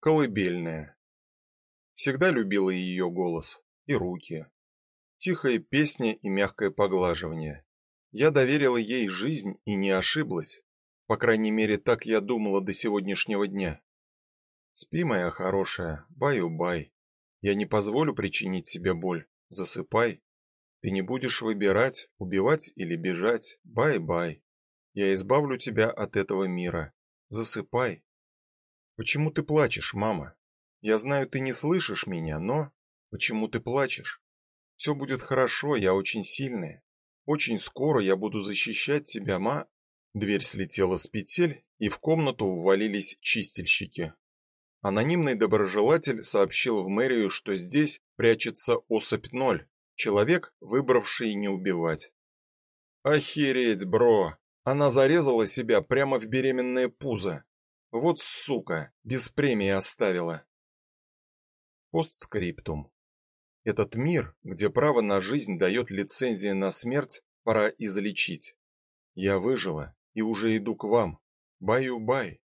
колыбельная. Всегда любила ее голос и руки. Тихая песня и мягкое поглаживание. Я доверила ей жизнь и не ошиблась. По крайней мере, так я думала до сегодняшнего дня. Спи, моя хорошая, баю-бай. Я не позволю причинить себе боль. Засыпай. Ты не будешь выбирать, убивать или бежать. Бай-бай. Я избавлю тебя от этого мира. Засыпай. Почему ты плачешь, мама? Я знаю, ты не слышишь меня, но почему ты плачешь? Все будет хорошо, я очень сильная. Очень скоро я буду защищать тебя, ма. Дверь слетела с петель, и в комнату ввалились чистильщики. Анонимный доброжелатель сообщил в мэрию, что здесь прячется особь ноль, человек, выбравший не убивать. Охереть, бро. Она зарезала себя прямо в беременное пузо. Вот сука, без премии оставила. Постскриптум. Этот мир, где право на жизнь дает лицензия на смерть, пора излечить. Я выжила и уже иду к вам. Баю-бай.